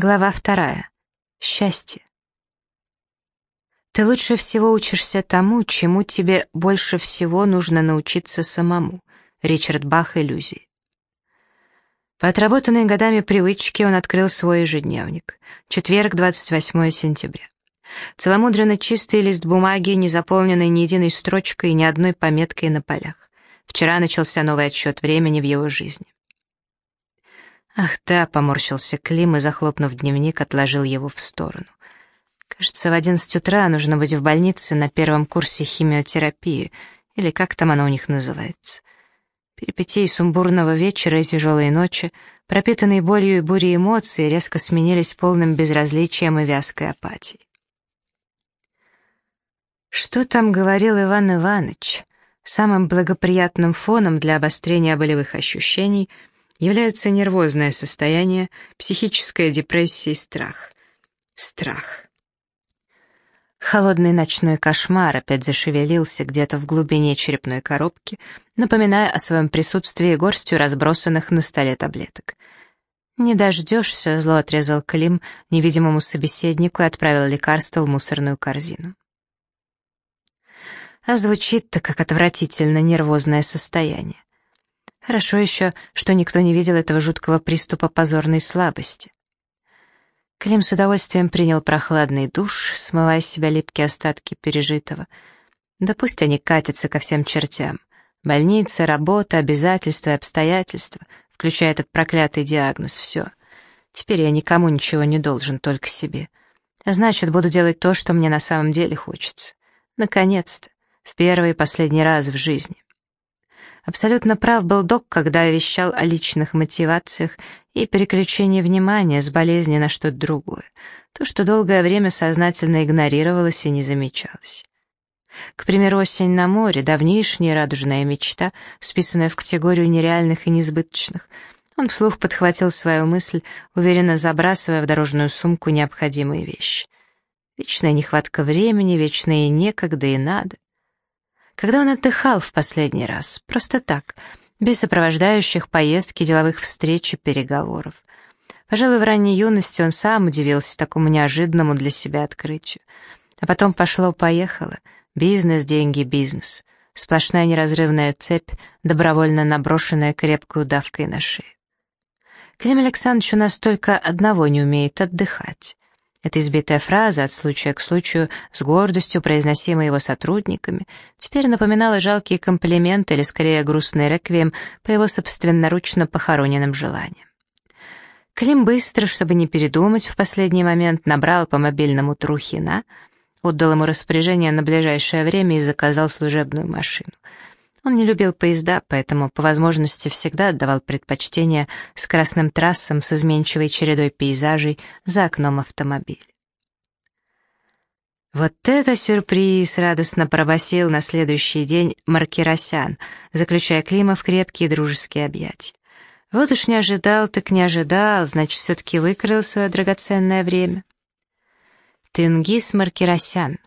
Глава вторая. Счастье. Ты лучше всего учишься тому, чему тебе больше всего нужно научиться самому. Ричард Бах «Иллюзии». По отработанной годами привычке он открыл свой ежедневник. Четверг, 28 сентября. Целомудренно чистый лист бумаги, не заполненный ни единой строчкой, ни одной пометкой на полях. Вчера начался новый отсчет времени в его жизни. «Ах да», — поморщился Клим и, захлопнув дневник, отложил его в сторону. «Кажется, в одиннадцать утра нужно быть в больнице на первом курсе химиотерапии, или как там оно у них называется. Перипетии сумбурного вечера и тяжелые ночи, пропитанные болью и бурей эмоций, резко сменились полным безразличием и вязкой апатией. Что там говорил Иван Иванович? Самым благоприятным фоном для обострения болевых ощущений — являются нервозное состояние, психическая депрессия и страх. Страх. Холодный ночной кошмар опять зашевелился где-то в глубине черепной коробки, напоминая о своем присутствии горстью разбросанных на столе таблеток. «Не дождешься», — зло отрезал Клим невидимому собеседнику и отправил лекарство в мусорную корзину. А звучит-то как отвратительно нервозное состояние. Хорошо еще, что никто не видел этого жуткого приступа позорной слабости. Клим с удовольствием принял прохладный душ, смывая с себя липкие остатки пережитого. Да пусть они катятся ко всем чертям. Больница, работа, обязательства и обстоятельства, включая этот проклятый диагноз, все. Теперь я никому ничего не должен, только себе. А значит, буду делать то, что мне на самом деле хочется. Наконец-то, в первый и последний раз в жизни. Абсолютно прав был док, когда вещал о личных мотивациях и переключении внимания с болезни на что-то другое, то, что долгое время сознательно игнорировалось и не замечалось. К примеру, «Осень на море», давнишняя радужная мечта, списанная в категорию нереальных и несбыточных. Он вслух подхватил свою мысль, уверенно забрасывая в дорожную сумку необходимые вещи. Вечная нехватка времени, вечное некогда и надо. Когда он отдыхал в последний раз? Просто так, без сопровождающих поездки, деловых встреч и переговоров. Пожалуй, в ранней юности он сам удивился такому неожиданному для себя открытию. А потом пошло-поехало. Бизнес, деньги, бизнес. Сплошная неразрывная цепь, добровольно наброшенная крепкой удавкой на шею. Клим Александрович у нас одного не умеет отдыхать. Эта избитая фраза от случая к случаю, с гордостью произносимая его сотрудниками, теперь напоминала жалкие комплименты или скорее грустный реквием по его собственноручно похороненным желаниям. Клим быстро, чтобы не передумать, в последний момент набрал по мобильному Трухина, отдал ему распоряжение на ближайшее время и заказал служебную машину — он не любил поезда, поэтому по возможности всегда отдавал предпочтение скоростным трассам с изменчивой чередой пейзажей за окном автомобиля. «Вот это сюрприз!» — радостно пробасил на следующий день Маркиросян, заключая Клима в крепкие дружеские объятия. «Вот уж не ожидал, так не ожидал, значит, все-таки выкрыл свое драгоценное время». Тенгиз Маркиросян,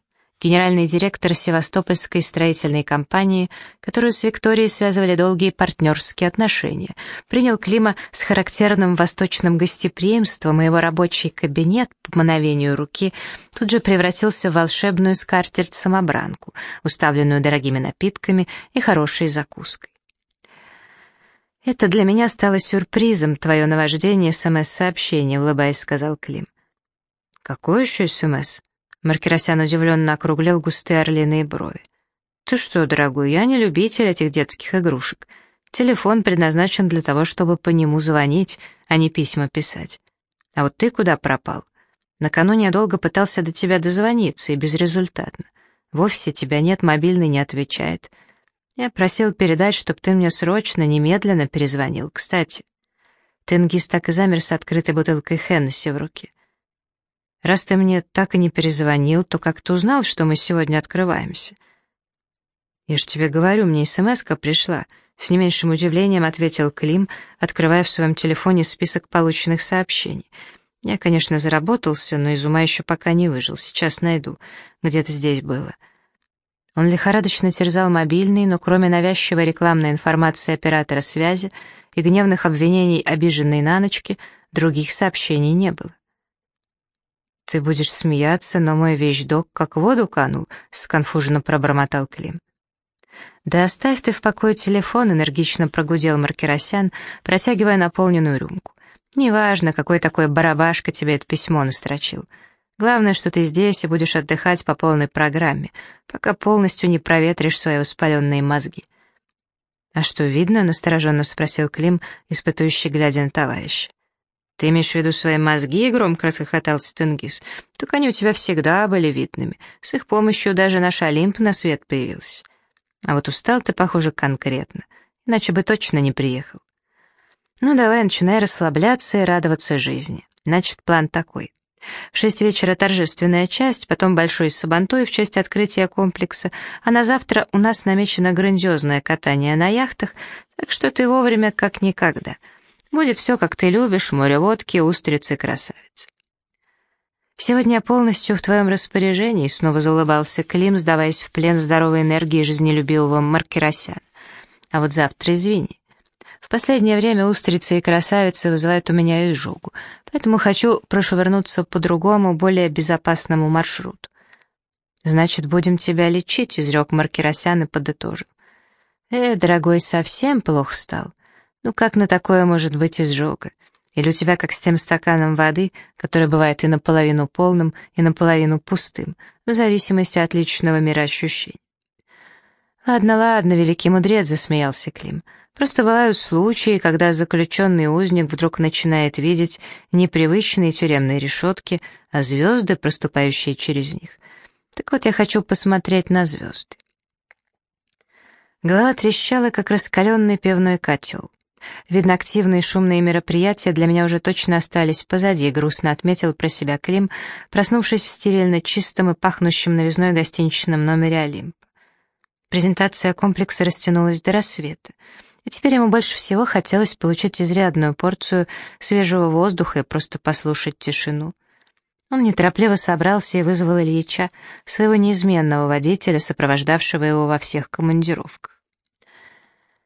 генеральный директор Севастопольской строительной компании, которую с Викторией связывали долгие партнерские отношения, принял Клима с характерным восточным гостеприимством, и его рабочий кабинет, по мановению руки, тут же превратился в волшебную скатерть-самобранку, уставленную дорогими напитками и хорошей закуской. «Это для меня стало сюрпризом, твое наваждение СМС-сообщение», — улыбаясь, сказал Клим. «Какое еще СМС?» Маркиросян удивленно округлил густые орлиные брови. «Ты что, дорогой, я не любитель этих детских игрушек. Телефон предназначен для того, чтобы по нему звонить, а не письма писать. А вот ты куда пропал? Накануне я долго пытался до тебя дозвониться, и безрезультатно. В офисе тебя нет, мобильный не отвечает. Я просил передать, чтобы ты мне срочно, немедленно перезвонил. Кстати, Тенгиз так и замер с открытой бутылкой Хеннесси в руке. Раз ты мне так и не перезвонил, то как ты узнал, что мы сегодня открываемся?» «Я же тебе говорю, мне смс пришла», — с не меньшим удивлением ответил Клим, открывая в своем телефоне список полученных сообщений. «Я, конечно, заработался, но из ума еще пока не выжил. Сейчас найду. Где-то здесь было». Он лихорадочно терзал мобильный, но кроме навязчивой рекламной информации оператора связи и гневных обвинений обиженной на ночке, других сообщений не было. «Ты будешь смеяться, но мой вещдок как воду канул», — сконфуженно пробормотал Клим. «Да оставь ты в покое телефон», — энергично прогудел Маркеросян, протягивая наполненную рюмку. «Неважно, какой такой барабашка тебе это письмо настрочил. Главное, что ты здесь и будешь отдыхать по полной программе, пока полностью не проветришь свои воспаленные мозги». «А что, видно?» — настороженно спросил Клим, испытывающий, глядя на товарища. «Ты имеешь в виду свои мозги?» — громко расхохотался Тенгиз. «Так они у тебя всегда были видными. С их помощью даже наш Олимп на свет появился. А вот устал ты, похоже, конкретно. Иначе бы точно не приехал. Ну, давай, начинай расслабляться и радоваться жизни. Значит, план такой. В шесть вечера торжественная часть, потом большой сабантуй в честь открытия комплекса, а на завтра у нас намечено грандиозное катание на яхтах, так что ты вовремя как никогда — Будет все, как ты любишь, море водки, устрицы, красавица. Сегодня полностью в твоем распоряжении, снова заулыбался Клим, сдаваясь в плен здоровой энергии жизнелюбивого Маркеросяна. А вот завтра извини. В последнее время устрицы и красавицы вызывают у меня изжогу, поэтому хочу прошвырнуться по другому, более безопасному маршруту. «Значит, будем тебя лечить», — изрек Маркеросян и подытожил. «Э, дорогой, совсем плохо стал. Ну как на такое может быть изжога? Или у тебя как с тем стаканом воды, который бывает и наполовину полным, и наполовину пустым, в зависимости от личного мироощущения. «Ладно, ладно, великий мудрец», — засмеялся Клим. «Просто бывают случаи, когда заключенный узник вдруг начинает видеть непривычные тюремные решетки, а звезды, проступающие через них. Так вот, я хочу посмотреть на звезды». Голова трещала, как раскаленный пивной котел. Видно, активные шумные мероприятия для меня уже точно остались позади, грустно отметил про себя Клим, проснувшись в стерильно чистом и пахнущем новизной гостиничном номере «Олимп». Презентация комплекса растянулась до рассвета, и теперь ему больше всего хотелось получить изрядную порцию свежего воздуха и просто послушать тишину. Он неторопливо собрался и вызвал Ильича, своего неизменного водителя, сопровождавшего его во всех командировках.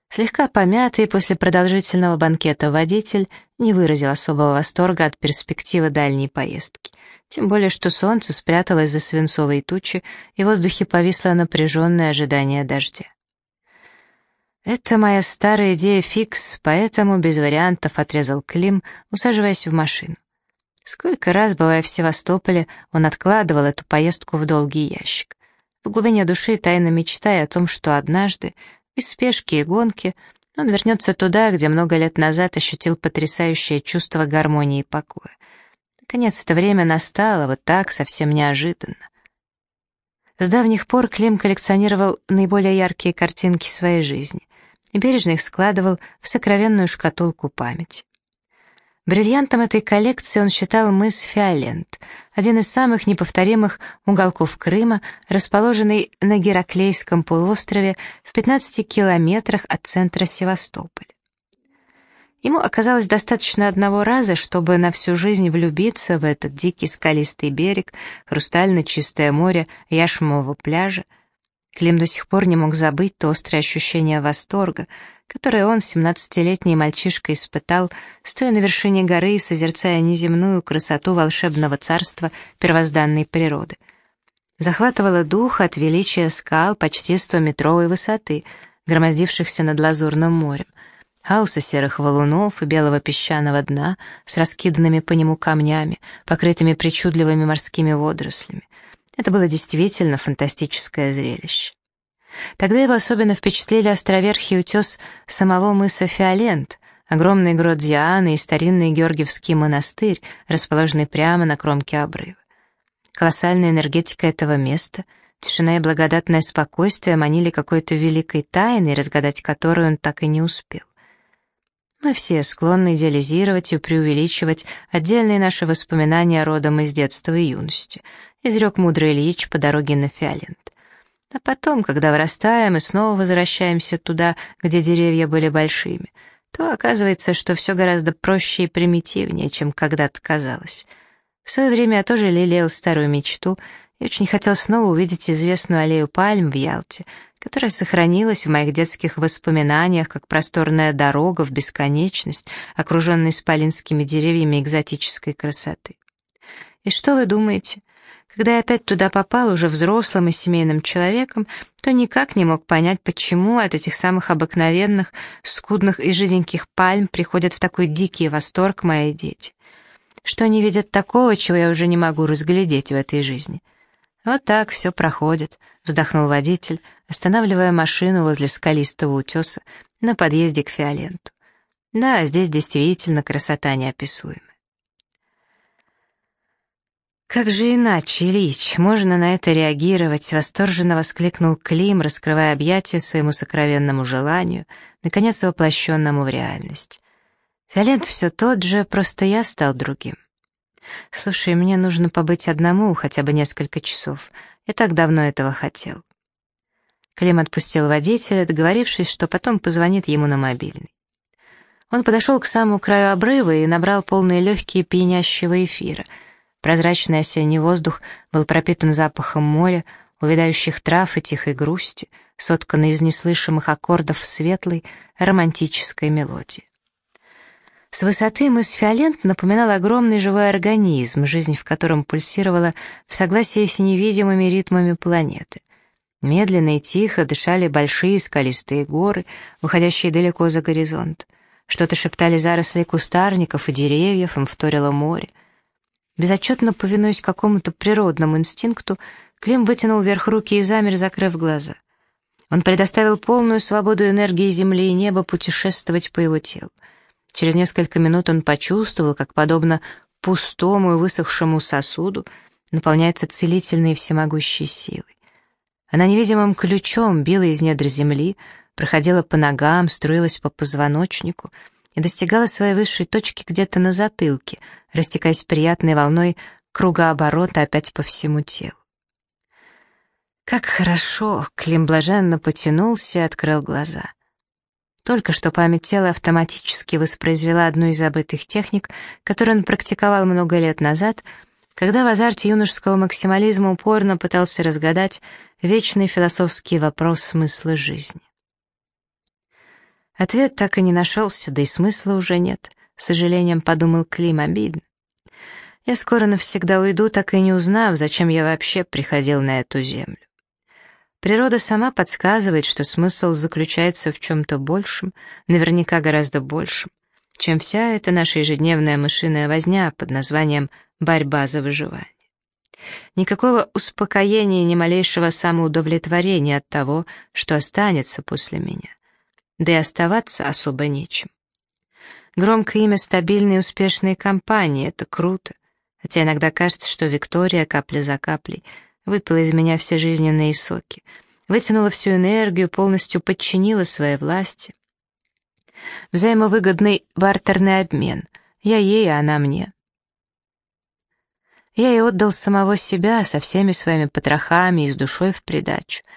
Слегка помятый после продолжительного банкета водитель не выразил особого восторга от перспективы дальней поездки. Тем более, что солнце спряталось за свинцовой тучи, и в воздухе повисло напряженное ожидание дождя. «Это моя старая идея фикс, поэтому без вариантов отрезал Клим, усаживаясь в машину. Сколько раз, бывая в Севастополе, он откладывал эту поездку в долгий ящик. В глубине души тайно мечтая о том, что однажды, без спешки и гонки он вернется туда, где много лет назад ощутил потрясающее чувство гармонии и покоя. Наконец это время настало, вот так, совсем неожиданно. С давних пор Клим коллекционировал наиболее яркие картинки своей жизни и бережно их складывал в сокровенную шкатулку памяти. Бриллиантом этой коллекции он считал мыс Фиолент, один из самых неповторимых уголков Крыма, расположенный на Гераклейском полуострове в 15 километрах от центра Севастополя. Ему оказалось достаточно одного раза, чтобы на всю жизнь влюбиться в этот дикий скалистый берег, хрустально чистое море Яшмового пляжа. Клим до сих пор не мог забыть то острое ощущение восторга — которое он, семнадцатилетний мальчишка, испытал, стоя на вершине горы и созерцая неземную красоту волшебного царства первозданной природы. Захватывало дух от величия скал почти стометровой высоты, громоздившихся над лазурным морем, хаоса серых валунов и белого песчаного дна с раскиданными по нему камнями, покрытыми причудливыми морскими водорослями. Это было действительно фантастическое зрелище. Тогда его особенно впечатлили островерхий утес самого мыса Фиолент, огромный грот Дианы и старинный Георгиевский монастырь, расположенный прямо на кромке обрыва. Колоссальная энергетика этого места, тишина и благодатное спокойствие манили какой-то великой тайной, разгадать которую он так и не успел. Мы все склонны идеализировать и преувеличивать отдельные наши воспоминания родом из детства и юности, изрек мудрый Ильич по дороге на Фиолент. А потом, когда вырастаем и снова возвращаемся туда, где деревья были большими, то оказывается, что все гораздо проще и примитивнее, чем когда-то казалось. В свое время я тоже лелеял старую мечту и очень хотел снова увидеть известную аллею пальм в Ялте, которая сохранилась в моих детских воспоминаниях как просторная дорога в бесконечность, окруженная исполинскими деревьями экзотической красоты. И что вы думаете? Когда я опять туда попал, уже взрослым и семейным человеком, то никак не мог понять, почему от этих самых обыкновенных, скудных и жиденьких пальм приходят в такой дикий восторг мои дети. Что они видят такого, чего я уже не могу разглядеть в этой жизни. Вот так все проходит, вздохнул водитель, останавливая машину возле скалистого утеса на подъезде к Фиоленту. Да, здесь действительно красота неописуемая. «Как же иначе, Ильич? Можно на это реагировать?» — восторженно воскликнул Клим, раскрывая объятия своему сокровенному желанию, наконец воплощенному в реальность. «Фиолент все тот же, просто я стал другим. Слушай, мне нужно побыть одному хотя бы несколько часов. Я так давно этого хотел». Клим отпустил водителя, договорившись, что потом позвонит ему на мобильный. Он подошел к самому краю обрыва и набрал полные легкие пьянящего эфира — Прозрачный осенний воздух был пропитан запахом моря, увядающих трав и тихой грусти, сотканной из неслышимых аккордов светлой, романтической мелодии. С высоты мыс Фиолент напоминал огромный живой организм, жизнь в котором пульсировала в согласии с невидимыми ритмами планеты. Медленно и тихо дышали большие скалистые горы, уходящие далеко за горизонт. Что-то шептали заросли кустарников и деревьев, им вторило море — Безотчетно повинуясь какому-то природному инстинкту, Клим вытянул вверх руки и замер, закрыв глаза. Он предоставил полную свободу энергии земли и неба путешествовать по его телу. Через несколько минут он почувствовал, как, подобно пустому и высохшему сосуду, наполняется целительной и всемогущей силой. Она невидимым ключом била из недр земли, проходила по ногам, струилась по позвоночнику — и достигала своей высшей точки где-то на затылке, растекаясь приятной волной кругооборота опять по всему телу. Как хорошо! Клим блаженно потянулся и открыл глаза. Только что память тела автоматически воспроизвела одну из забытых техник, которую он практиковал много лет назад, когда в азарте юношеского максимализма упорно пытался разгадать вечный философский вопрос смысла жизни. Ответ так и не нашелся, да и смысла уже нет. С сожалением подумал Клим, обидно. Я скоро навсегда уйду, так и не узнав, зачем я вообще приходил на эту землю. Природа сама подсказывает, что смысл заключается в чем-то большем, наверняка гораздо большем, чем вся эта наша ежедневная мышиная возня под названием «борьба за выживание». Никакого успокоения, ни малейшего самоудовлетворения от того, что останется после меня да и оставаться особо нечем. Громкое имя стабильной и успешной компании — это круто, хотя иногда кажется, что Виктория капля за каплей выпила из меня все жизненные соки, вытянула всю энергию, полностью подчинила своей власти. Взаимовыгодный бартерный обмен. Я ей, а она мне. Я ей отдал самого себя со всеми своими потрохами и с душой в придачу —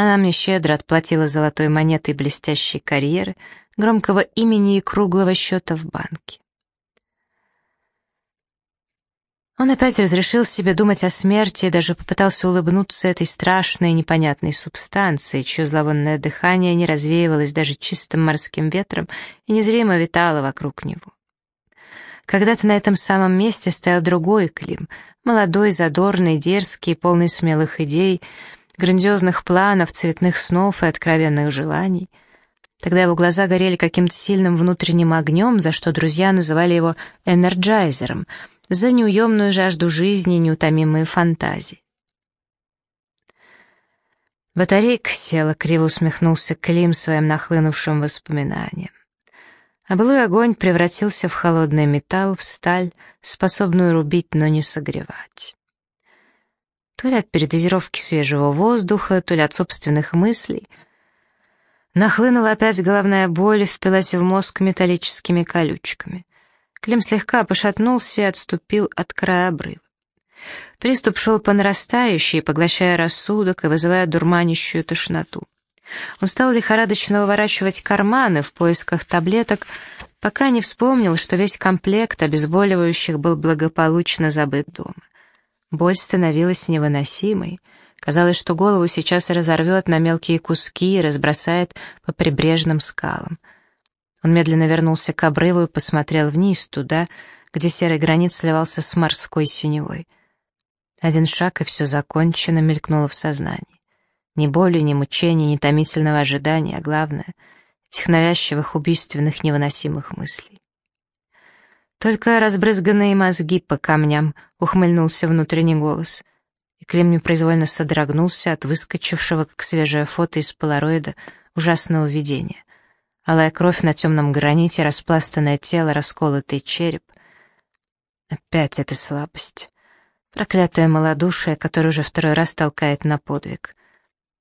она мне щедро отплатила золотой монетой блестящей карьеры, громкого имени и круглого счета в банке. Он опять разрешил себе думать о смерти и даже попытался улыбнуться этой страшной и непонятной субстанции, чье зловонное дыхание не развеивалось даже чистым морским ветром и незримо витало вокруг него. Когда-то на этом самом месте стоял другой Клим, молодой, задорный, дерзкий, полный смелых идей, грандиозных планов, цветных снов и откровенных желаний. Тогда его глаза горели каким-то сильным внутренним огнем, за что друзья называли его «энерджайзером», за неуемную жажду жизни и неутомимые фантазии. Батарейка села, криво усмехнулся Клим своим нахлынувшим воспоминанием. А былой огонь превратился в холодный металл, в сталь, способную рубить, но не согревать. То ли от передозировки свежего воздуха, то ли от собственных мыслей. Нахлынула опять головная боль впилась в мозг металлическими колючками. Клим слегка пошатнулся и отступил от края обрыва. Приступ шел по нарастающей, поглощая рассудок и вызывая дурманящую тошноту. Он стал лихорадочно выворачивать карманы в поисках таблеток, пока не вспомнил, что весь комплект обезболивающих был благополучно забыт дома. Боль становилась невыносимой. Казалось, что голову сейчас разорвет на мелкие куски и разбросает по прибрежным скалам. Он медленно вернулся к обрыву и посмотрел вниз, туда, где серый гранит сливался с морской синевой. Один шаг, и все закончено, мелькнуло в сознании. Ни боли, ни мучений, ни томительного ожидания, а главное — этих навязчивых, убийственных, невыносимых мыслей. Только разбрызганные мозги по камням, ухмыльнулся внутренний голос. И Клим непроизвольно содрогнулся от выскочившего, как свежее фото из полароида, ужасного видения. Алая кровь на темном граните, распластанное тело, расколотый череп. Опять эта слабость. Проклятое малодушие, которое уже второй раз толкает на подвиг.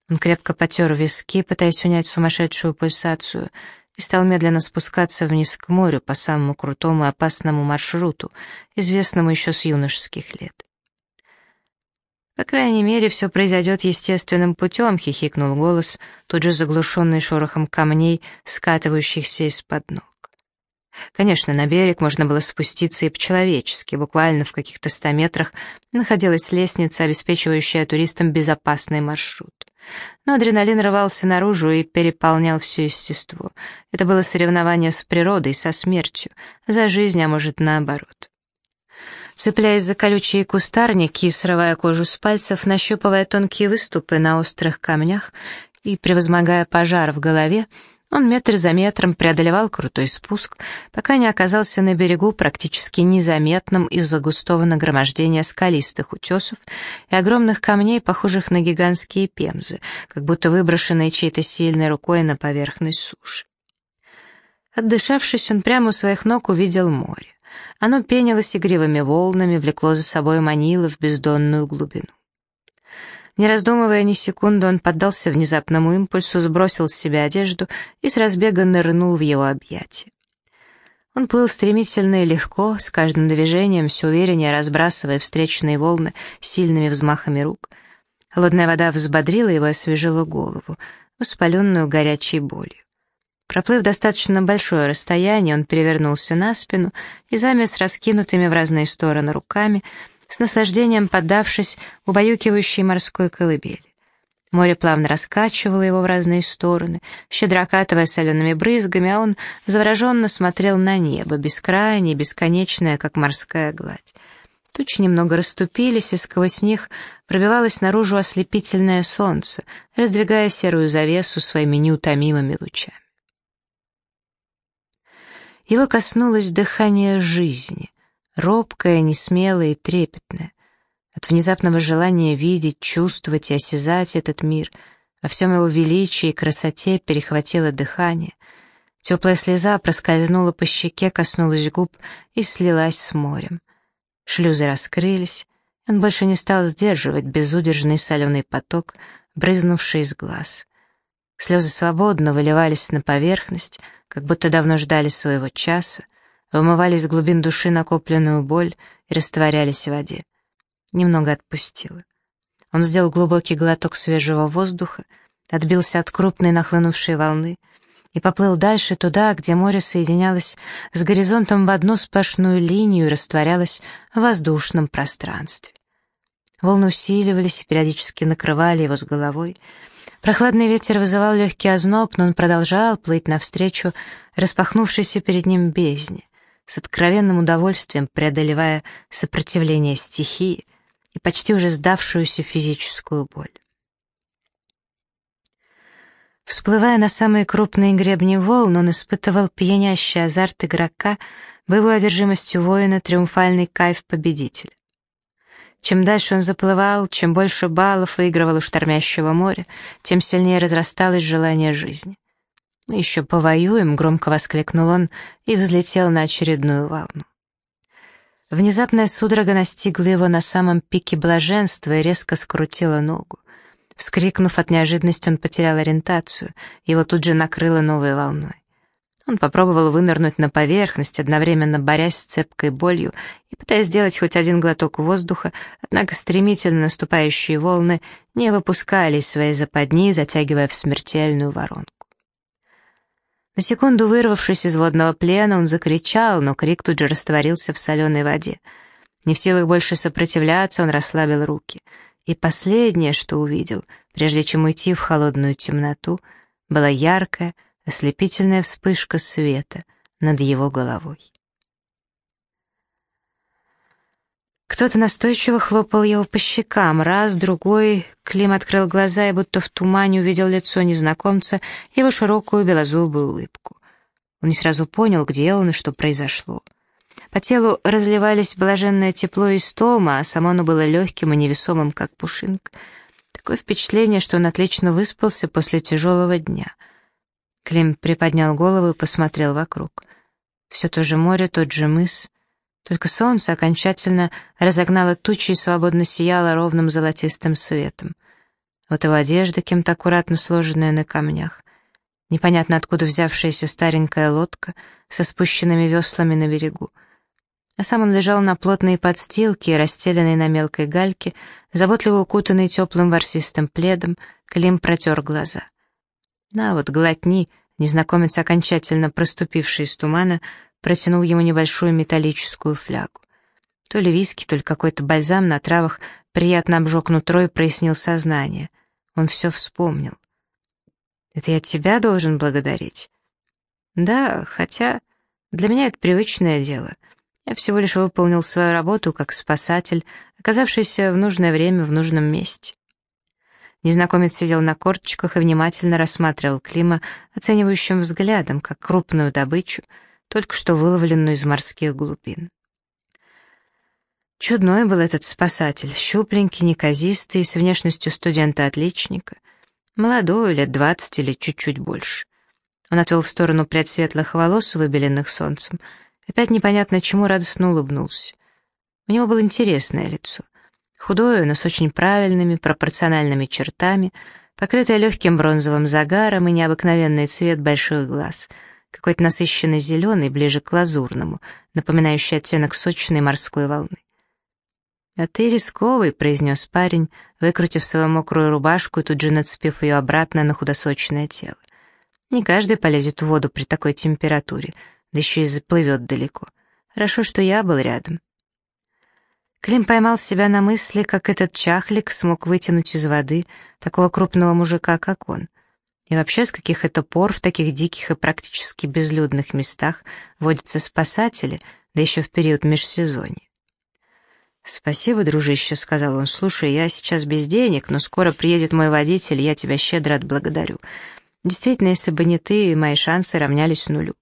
Он крепко потер виски, пытаясь унять сумасшедшую пульсацию, и стал медленно спускаться вниз к морю по самому крутому и опасному маршруту, известному еще с юношеских лет. «По крайней мере, все произойдет естественным путем», — хихикнул голос, тут же заглушенный шорохом камней, скатывающихся из-под ног. Конечно, на берег можно было спуститься и по-человечески, буквально в каких-то ста метрах находилась лестница, обеспечивающая туристам безопасный маршрут. Но адреналин рвался наружу и переполнял все естество. Это было соревнование с природой, со смертью, за жизнь, а может наоборот. Цепляясь за колючие кустарники и срывая кожу с пальцев, нащупывая тонкие выступы на острых камнях и превозмогая пожар в голове, он метр за метром преодолевал крутой спуск, пока не оказался на берегу практически незаметным из-за густого нагромождения скалистых утесов и огромных камней, похожих на гигантские пемзы, как будто выброшенные чьей-то сильной рукой на поверхность суши. Отдышавшись, он прямо у своих ног увидел море. Оно пенилось игривыми волнами, влекло за собой манило в бездонную глубину. Не раздумывая ни секунды, он поддался внезапному импульсу, сбросил с себя одежду и с разбега нырнул в его объятия. Он плыл стремительно и легко, с каждым движением все увереннее разбрасывая встречные волны сильными взмахами рук. Холодная вода взбодрила его и освежила голову, воспаленную горячей болью. Проплыв достаточно большое расстояние, он перевернулся на спину и замер раскинутыми в разные стороны руками, с наслаждением поддавшись убаюкивающей морской колыбели. Море плавно раскачивало его в разные стороны, щедро окатывая солеными брызгами, а он завороженно смотрел на небо, бескрайнее, бесконечное, как морская гладь. Тучи немного расступились, и сквозь них пробивалось наружу ослепительное солнце, раздвигая серую завесу своими неутомимыми лучами. Его коснулось дыхание жизни, робкое, несмелое и трепетное. От внезапного желания видеть, чувствовать и осязать этот мир, во всем его величии и красоте перехватило дыхание. Теплая слеза проскользнула по щеке, коснулась губ и слилась с морем. Шлюзы раскрылись, он больше не стал сдерживать безудержный соленый поток, брызнувший из глаз. Слезы свободно выливались на поверхность, как будто давно ждали своего часа, вымывали из глубин души накопленную боль и растворялись в воде. Немного отпустило. Он сделал глубокий глоток свежего воздуха, отбился от крупной нахлынувшей волны и поплыл дальше туда, где море соединялось с горизонтом в одну сплошную линию и растворялось в воздушном пространстве. Волны усиливались и периодически накрывали его с головой — Прохладный ветер вызывал легкий озноб, но он продолжал плыть навстречу распахнувшейся перед ним бездне, с откровенным удовольствием преодолевая сопротивление стихии и почти уже сдавшуюся физическую боль. Всплывая на самые крупные гребни волн, он испытывал пьянящий азарт игрока, боевую одержимостью воина, триумфальный кайф победителя. Чем дальше он заплывал, чем больше баллов выигрывал у штормящего моря, тем сильнее разрасталось желание жизни. «Мы еще повоюем», — громко воскликнул он и взлетел на очередную волну. Внезапная судорога настигла его на самом пике блаженства и резко скрутила ногу. Вскрикнув от неожиданности, он потерял ориентацию, его тут же накрыло новой волной. Он попробовал вынырнуть на поверхность, одновременно борясь с цепкой болью и пытаясь сделать хоть один глоток воздуха, однако стремительно наступающие волны не выпускали своей западни, затягивая в смертельную воронку. На секунду вырвавшись из водного плена, он закричал, но крик тут же растворился в соленой воде. Не в силах больше сопротивляться, он расслабил руки. И последнее, что увидел, прежде чем уйти в холодную темноту, была яркая, ослепительная вспышка света над его головой. Кто-то настойчиво хлопал его по щекам. Раз, другой. Клим открыл глаза и будто в тумане увидел лицо незнакомца его широкую белозубую улыбку. Он не сразу понял, где он и что произошло. По телу разливались блаженное тепло и стома, а само оно было легким и невесомым, как пушинка. Такое впечатление, что он отлично выспался после тяжелого дня. Клим приподнял голову и посмотрел вокруг. Все то же море, тот же мыс. Только солнце окончательно разогнало тучи и свободно сияло ровным золотистым светом. Вот его одежда, кем-то аккуратно сложенная на камнях. Непонятно откуда взявшаяся старенькая лодка со спущенными веслами на берегу. А сам он лежал на плотной подстилке, расстеленной на мелкой гальке, заботливо укутанный теплым ворсистым пледом, Клим протер глаза. «На вот, глотни», незнакомец, окончательно проступивший из тумана, протянул ему небольшую металлическую флягу. То ли виски, то ли какой-то бальзам на травах приятно обжег нутро и прояснил сознание. Он все вспомнил. «Это я тебя должен благодарить?» «Да, хотя для меня это привычное дело. Я всего лишь выполнил свою работу как спасатель, оказавшийся в нужное время в нужном месте». Незнакомец сидел на корточках и внимательно рассматривал Клима оценивающим взглядом, как крупную добычу — только что выловленную из морских глубин. Чудной был этот спасатель, щупленький, неказистый, с внешностью студента-отличника, молодой, лет двадцать или чуть-чуть больше. Он отвел в сторону прядь светлых волос, выбеленных солнцем, опять непонятно чему радостно улыбнулся. У него было интересное лицо. Худое, но с очень правильными, пропорциональными чертами, покрытое легким бронзовым загаром и необыкновенный цвет больших глаз — какой-то насыщенный зеленый, ближе к лазурному, напоминающий оттенок сочной морской волны. «А ты рисковый», — произнес парень, выкрутив свою мокрую рубашку и тут же нацепив ее обратно на худосочное тело. «Не каждый полезет в воду при такой температуре, да еще и заплывет далеко. Хорошо, что я был рядом». Клим поймал себя на мысли, как этот чахлик смог вытянуть из воды такого крупного мужика, как он. И вообще, с каких это пор в таких диких и практически безлюдных местах водятся спасатели, да еще в период межсезонья? «Спасибо, дружище», — сказал он. «Слушай, я сейчас без денег, но скоро приедет мой водитель, я тебя щедро отблагодарю. Действительно, если бы не ты, мои шансы равнялись нулю».